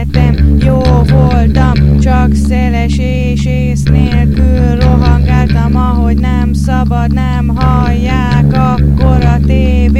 szeretem, jó voltam, csak széles és ész nélkül rohangáltam, ahogy nem szabad, nem hallják, akkor a tévé